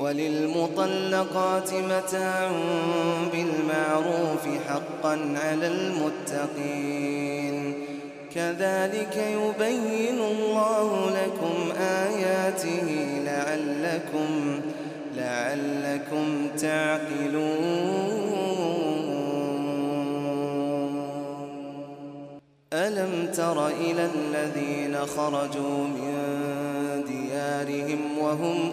وللمطلقات متاع بالمعروف حقا على المتقين. كذلك يبين الله لكم آياته لعلكم لعلكم تعقلون. ألم تر إلى الذين خرجوا من ديارهم وهم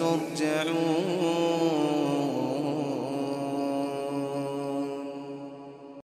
ترجعون.